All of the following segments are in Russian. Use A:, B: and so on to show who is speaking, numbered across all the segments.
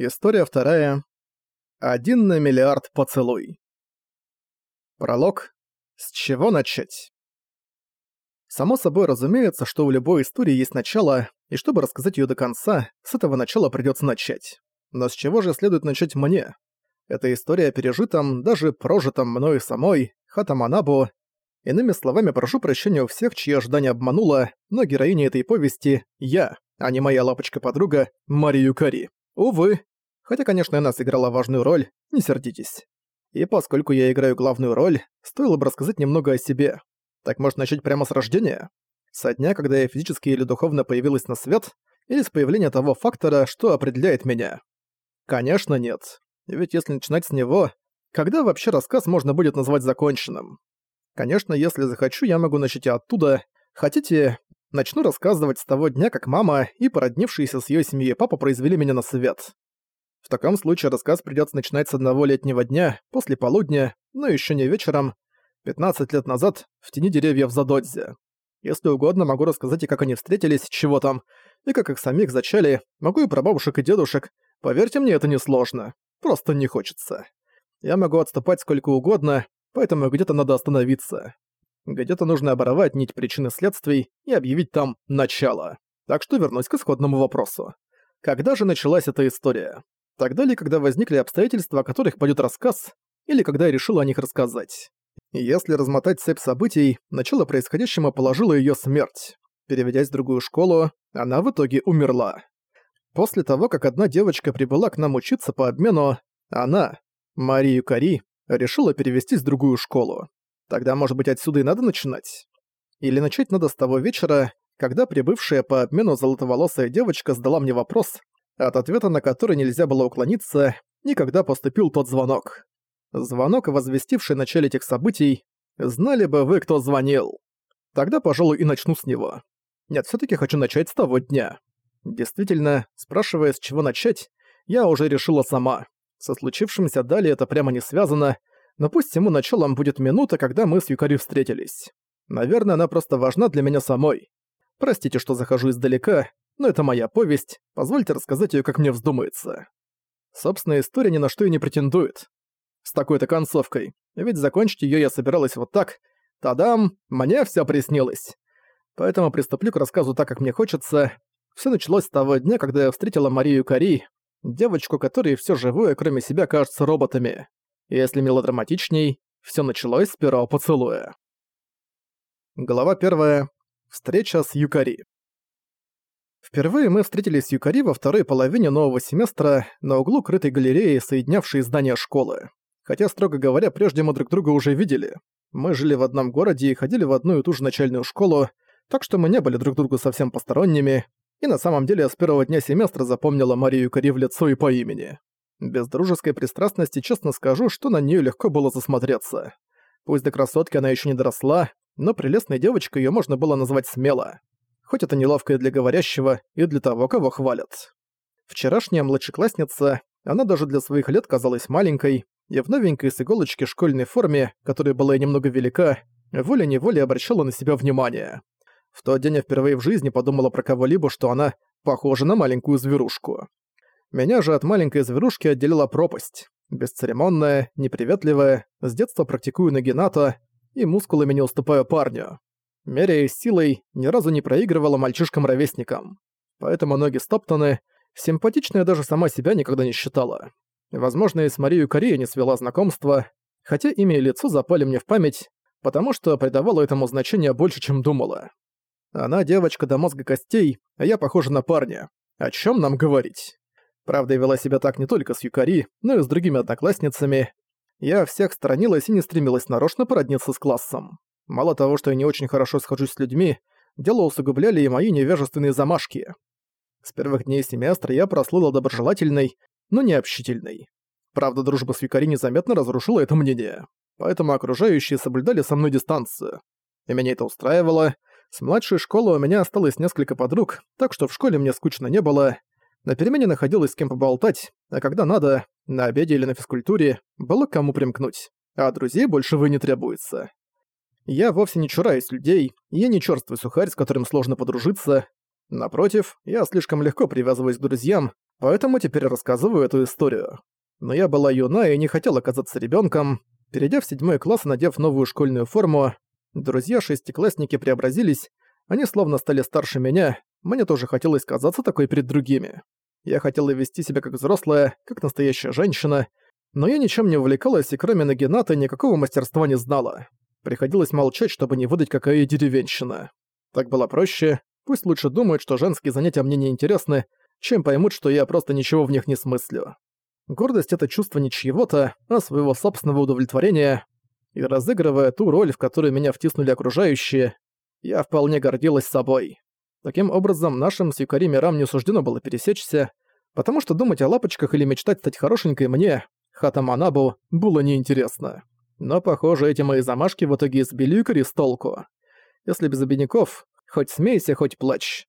A: История вторая. Один на миллиард поцелуй. Пролог. С чего начать? Само собой разумеется, что у любой истории есть начало, и чтобы рассказать её до конца, с этого начала придётся начать. Но с чего же следует начать мне? Эта история о пережитом, даже прожитом мною самой, Хатаманабу. Иными словами, прошу прощения у всех, чьи ожидания обманула, но героиня этой повести — я, а не моя лапочка-подруга Мари Юкари. Увы. Хотя, конечно, она сыграла важную роль, не сердитесь. И поскольку я играю главную роль, стоило бы рассказать немного о себе. Так может начать прямо с рождения? Со дня, когда я физически или духовно появилась на свет, или с появления того фактора, что определяет меня? Конечно, нет. Ведь если начинать с него, когда вообще рассказ можно будет назвать законченным? Конечно, если захочу, я могу начать и оттуда. Хотите, начну рассказывать с того дня, как мама и породнившиеся с её семьей папа произвели меня на свет. В таком случае рассказ придётся начинать с одного летнего дня, после полудня, но ещё не вечером, 15 лет назад, в тени деревьев за Додзи. Если угодно, могу рассказать и как они встретились, чего там, и как их самих зачали, могу и про бабушек и дедушек. Поверьте мне, это несложно. Просто не хочется. Я могу отступать сколько угодно, поэтому где-то надо остановиться. Где-то нужно оборвать нить причины следствий и объявить там «начало». Так что вернусь к исходному вопросу. Когда же началась эта история? Тогда ли, когда возникли обстоятельства, о которых пойдет рассказ, или когда я решила о них рассказать? Если размотать цепь событий, начало происходящему положило ее смерть. Переведясь в другую школу, она в итоге умерла. После того, как одна девочка прибыла к нам учиться по обмену, она, Марию Кари, решила перевестись в другую школу. Тогда, может быть, отсюда и надо начинать? Или начать надо с того вечера, когда прибывшая по обмену золотоволосая девочка задала мне вопрос, от ответа на который нельзя было уклониться, и когда поступил тот звонок. Звонок, возвестивший начале этих событий, знали бы вы, кто звонил. Тогда, пожалуй, и начну с него. Нет, все таки хочу начать с того дня. Действительно, спрашивая, с чего начать, я уже решила сама. Со случившимся далее это прямо не связано, но пусть ему началом будет минута, когда мы с Юкари встретились. Наверное, она просто важна для меня самой. Простите, что захожу издалека, но это моя повесть, позвольте рассказать ее, как мне вздумается. Собственно, история ни на что и не претендует с такой-то концовкой, ведь закончить её я собиралась вот так. Тадам, мне всё приснилось. Поэтому приступлю к рассказу так, как мне хочется. Всё началось с того дня, когда я встретила Марию Кари, девочку, которой всё живое, кроме себя, кажется роботами. Если мелодраматичней, всё началось с первого поцелуя. Глава первая. Встреча с Юкари. Впервые мы встретились с Юкари во второй половине нового семестра на углу крытой галереи, соединявшей здания школы. Хотя, строго говоря, прежде мы друг друга уже видели. Мы жили в одном городе и ходили в одну и ту же начальную школу, так что мы не были друг другу совсем посторонними, и на самом деле я с первого дня семестра запомнила Марию Кори в лицо и по имени. Без дружеской пристрастности честно скажу, что на нее легко было засмотреться. Пусть до красотки она еще не доросла, но прелестной девочкой ее можно было назвать смело. Хоть это неловко и для говорящего, и для того, кого хвалят. Вчерашняя младшеклассница, она даже для своих лет казалась маленькой, и в новенькой с иголочки школьной форме, которая была немного велика, волей-неволей обращала на себя внимание. В тот день я впервые в жизни подумала про кого-либо, что она похожа на маленькую зверушку. Меня же от маленькой зверушки отделила пропасть. Бесцеремонная, неприветливая, с детства практикую нагината и мускулами не уступаю парню. Меряясь силой, ни разу не проигрывала мальчишкам-ровесникам. Поэтому ноги стоптаны, симпатичная даже сама себя никогда не считала. Возможно, и с Марией Корея не свела знакомство, хотя имя и лицо запали мне в память, потому что придавала этому значение больше, чем думала. Она девочка до мозга костей, а я похожа на парня. О чем нам говорить? Правда, я вела себя так не только с Юкари, но и с другими одноклассницами. Я всех сторонилась и не стремилась нарочно породниться с классом. Мало того, что я не очень хорошо схожусь с людьми, дело усугубляли и мои невежественные замашки. С первых дней семестра я прослыла доброжелательной, но не общительной. Правда, дружба с Юкари незаметно разрушила это мнение, поэтому окружающие соблюдали со мной дистанцию. И меня это устраивало. С младшей школы у меня осталось несколько подруг, так что в школе мне скучно не было. На перемене находилось с кем поболтать, а когда надо, на обеде или на физкультуре, было к кому примкнуть. А друзей больше вы не требуется. Я вовсе не чураюсь людей, я не чёрствый сухарь, с которым сложно подружиться. Напротив, я слишком легко привязываюсь к друзьям, Поэтому теперь рассказываю эту историю. Но я была юна и не хотела казаться ребенком. Перейдя в седьмой класс и надев новую школьную форму, друзья-шестиклассники преобразились, они словно стали старше меня, мне тоже хотелось казаться такой перед другими. Я хотела вести себя как взрослая, как настоящая женщина, но я ничем не увлекалась и кроме Нагината никакого мастерства не знала. Приходилось молчать, чтобы не выдать, какая я деревенщина. Так было проще, пусть лучше думают, что женские занятия мне не интересны, чем поймут, что я просто ничего в них не смыслю. Гордость — это чувство не чьего-то, а своего собственного удовлетворения, и разыгрывая ту роль, в которую меня втиснули окружающие, я вполне гордилась собой. Таким образом, нашим с Юкари мирам не суждено было пересечься, потому что думать о лапочках или мечтать стать хорошенькой мне, Хатаманабу, было неинтересно. Но, похоже, эти мои замашки в итоге избили Юкари с толку. Если без обиняков, хоть смейся, хоть плачь.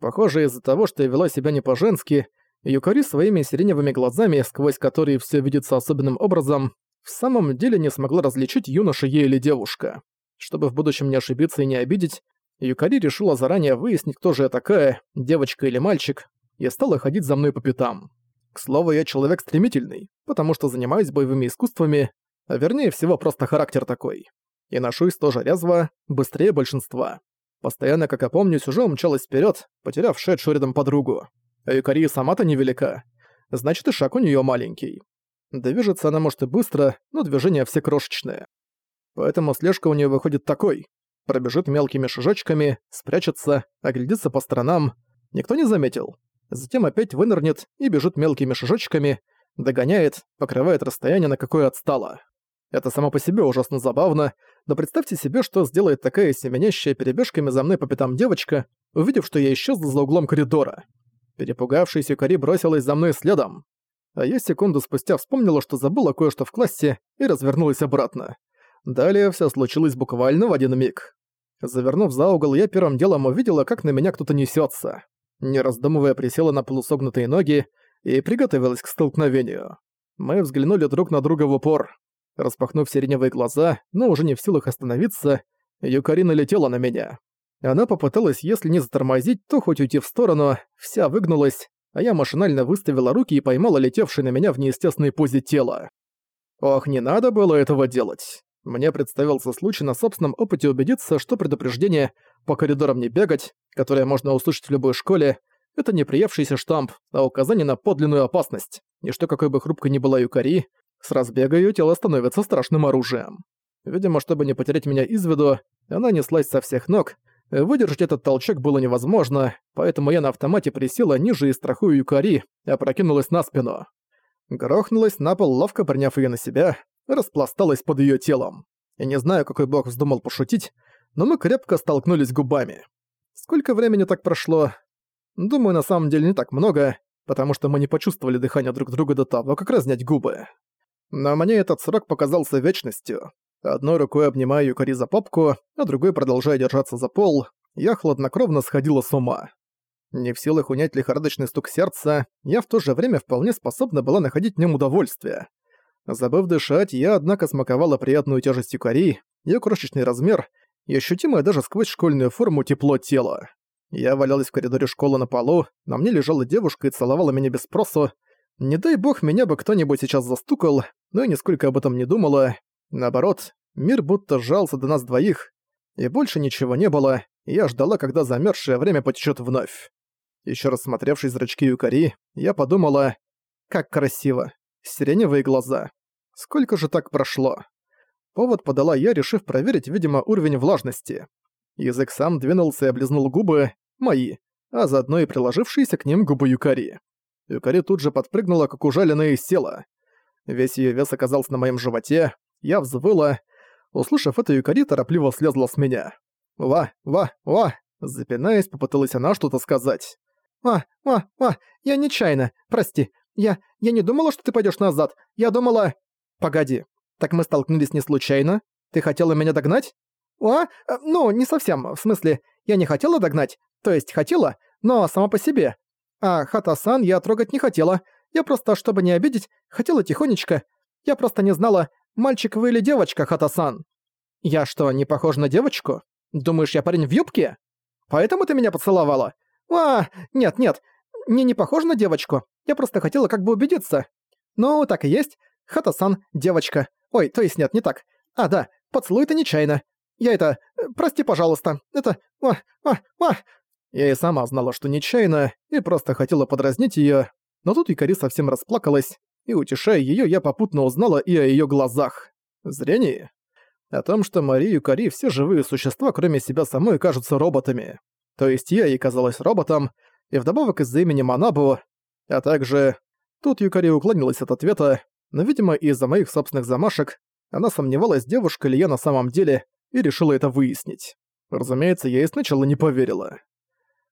A: Похоже, из-за того, что я вела себя не по-женски, Юкари своими сиреневыми глазами, сквозь которые все видится особенным образом, в самом деле не смогла различить, юноша ей или девушка. Чтобы в будущем не ошибиться и не обидеть, Юкари решила заранее выяснить, кто же я такая, девочка или мальчик, и стала ходить за мной по пятам. К слову, я человек стремительный, потому что занимаюсь боевыми искусствами, а вернее всего просто характер такой. И ношусь тоже резво, быстрее большинства. Постоянно, как опомнюсь, уже умчалась вперед, потеряв шедшую рядом подругу. А Юкари сама-то невелика. Значит, и шаг у нее маленький. Движется она может и быстро, но движения все крошечные. Поэтому слежка у нее выходит такой. Пробежит мелкими шажочками, спрячется, оглядится по сторонам. Никто не заметил. Затем опять вынырнет и бежит мелкими шажочками, догоняет, покрывает расстояние, на какое отстала. Это само по себе ужасно забавно, но представьте себе, что сделает такая семенящая перебежками за мной по пятам девочка, увидев, что я исчез за углом коридора. Перепугавшись, Юкари бросилась за мной следом. А я секунду спустя вспомнила, что забыла кое-что в классе и развернулась обратно. Далее все случилось буквально в один миг. Завернув за угол, я первым делом увидела, как на меня кто-то несется. Не раздумывая, присела на полусогнутые ноги и приготовилась к столкновению. Мы взглянули друг на друга в упор. Распахнув сиреневые глаза, но уже не в силах остановиться, Юкарина летела на меня. Она попыталась, если не затормозить, то хоть уйти в сторону, вся выгнулась, а я машинально выставила руки и поймала летевшее на меня в неестественной позе тело. Ох, не надо было этого делать. Мне представился случай на собственном опыте убедиться, что предупреждение «по коридорам не бегать», которое можно услышать в любой школе, это не приевшийся штамп, а указание на подлинную опасность, и что какой бы хрупкой ни была Юкари, с разбега её тело становится страшным оружием. Видимо, чтобы не потерять меня из виду, она неслась со всех ног, Выдержать этот толчок было невозможно, поэтому я на автомате присела ниже и страхую Юкари, опрокинулась на спину. Грохнулась на пол, ловко приняв её на себя, распласталась под её телом. Я не знаю, какой бог вздумал пошутить, но мы крепко столкнулись губами. Сколько времени так прошло? Думаю, на самом деле не так много, потому что мы не почувствовали дыхание друг друга до того, как разнять губы. Но мне этот срок показался вечностью. Одной рукой обнимаю Юкари за попку, а другой продолжая держаться за пол, я хладнокровно сходила с ума. Не в силах унять лихорадочный стук сердца, я в то же время вполне способна была находить в нем удовольствие. Забыв дышать, я, однако, смаковала приятную тяжесть Юкари, ее крошечный размер и ощутимое даже сквозь школьную форму тепло тела. Я валялась в коридоре школы на полу, на мне лежала девушка и целовала меня без спросу. Не дай бог, меня бы кто-нибудь сейчас застукал, но я нисколько об этом не думала. Наоборот, мир будто сжался до нас двоих, и больше ничего не было, и я ждала, когда замерзшее время потечет вновь. Еще раз смотревшись зрачки Юкари, я подумала, как красиво, сиреневые глаза. Сколько же так прошло? Повод подала я, решив проверить, видимо, уровень влажности. Язык сам двинулся и облизнул губы, мои, а заодно и приложившиеся к ним губы Юкари. Юкари тут же подпрыгнула, как ужаленная, и села. Весь ее вес оказался на моем животе, я взвыла. Услышав это, Юкари торопливо слезла с меня. «Ва, ва, ва!» Запинаясь, попыталась она что-то сказать. «Ва, ва, ва! Я нечаянно! Прости! Я... я не думала, что ты пойдешь назад! Я думала...» «Погоди, так мы столкнулись не случайно? Ты хотела меня догнать?» «А? Ну, не совсем. В смысле, я не хотела догнать. То есть хотела, но сама по себе. А Хата-сан я трогать не хотела. Я просто, чтобы не обидеть, хотела тихонечко. Я просто не знала, «Мальчик вы или девочка, Хатасан?» «Я что, не похож на девочку? Думаешь, я парень в юбке? Поэтому ты меня поцеловала?» «А, нет, нет, не не похожа на девочку. Я просто хотела как бы убедиться. Ну, так и есть. Хата-сан, девочка. Ой, то есть нет, не так. А, да, поцелуй это нечаянно. Я это... Прости, пожалуйста. Это... О, о, о. Я и сама знала, что нечаянно, и просто хотела подразнить её, но тут Икари совсем расплакалась, и, утешая её, я попутно узнала и о её глазах. Зрение? О том, что Мария и Юкари все живые существа, кроме себя самой, кажутся роботами. То есть я ей казалась роботом, и вдобавок из-за имени Манабу, а также... Тут Юкари уклонилась от ответа, но, видимо, из-за моих собственных замашек, она сомневалась, девушка ли я на самом деле, и решила это выяснить. Разумеется, я и сначала не поверила.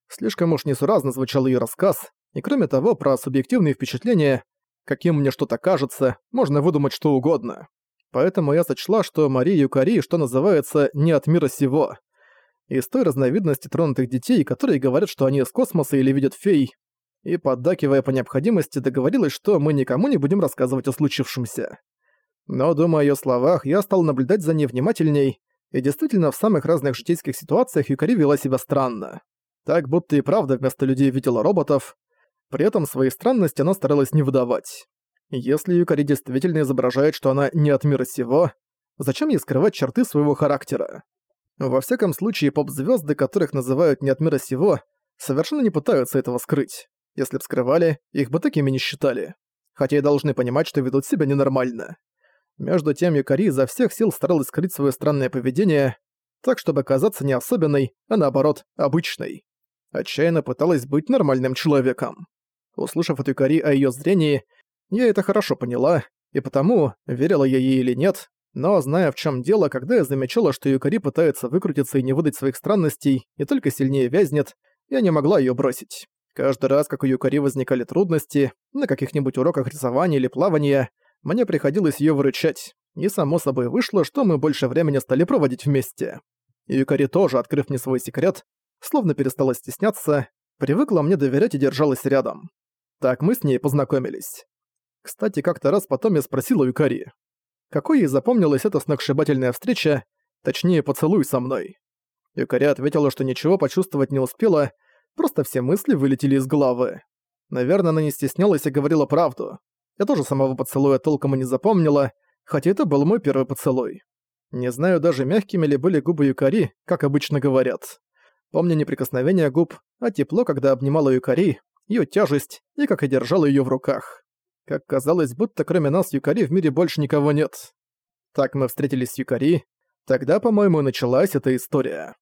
A: Слишком уж несуразно звучал ее рассказ, и кроме того, про субъективные впечатления, каким мне что-то кажется, можно выдумать что угодно. Поэтому я сочла, что Мария Юкари, что называется, не от мира сего. Из той разновидности тронутых детей, которые говорят, что они из космоса или видят фей, и, поддакивая по необходимости, договорилась, что мы никому не будем рассказывать о случившемся. Но, думая о её словах, я стал наблюдать за ней внимательней, и действительно в самых разных житейских ситуациях Юкари вела себя странно. Так будто и правда вместо людей видела роботов, при этом свои странности она старалась не выдавать. Если Юкари действительно изображает, что она не от мира сего, зачем ей скрывать черты своего характера? Во всяком случае, поп-звезды, которых называют не от мира сего, совершенно не пытаются этого скрыть. Если б скрывали, их бы такими не считали. Хотя и должны понимать, что ведут себя ненормально. Между тем Юкари изо всех сил старалась скрыть свое странное поведение, так чтобы казаться не особенной, а наоборот, обычной. Отчаянно пыталась быть нормальным человеком. Услышав от Юкари о ее зрении, я это хорошо поняла, и потому, верила я ей или нет, но, зная в чем дело, когда я замечала, что Юкари пытается выкрутиться и не выдать своих странностей, и только сильнее вязнет, я не могла ее бросить. Каждый раз, как у Юкари возникали трудности, на каких-нибудь уроках рисования или плавания, мне приходилось ее выручать, и само собой вышло, что мы больше времени стали проводить вместе. Юкари тоже, открыв мне свой секрет, словно перестала стесняться, привыкла мне доверять и держалась рядом. Так мы с ней познакомились. Кстати, как-то раз потом я спросил у Юкари, какой ей запомнилась эта сногсшибательная встреча, точнее поцелуй со мной. Юкари ответила, что ничего почувствовать не успела, Просто все мысли вылетели из головы. Наверное, она не стеснялась и говорила правду. Я тоже самого поцелуя толком и не запомнила, хотя это был мой первый поцелуй. Не знаю даже, мягкими ли были губы Юкари, как обычно говорят. Помню не прикосновение губ, а тепло, когда обнимала Юкари, ее тяжесть и как я держала ее в руках. Как казалось, будто кроме нас Юкари в мире больше никого нет. Так мы встретились с Юкари. Тогда, по-моему, началась эта история.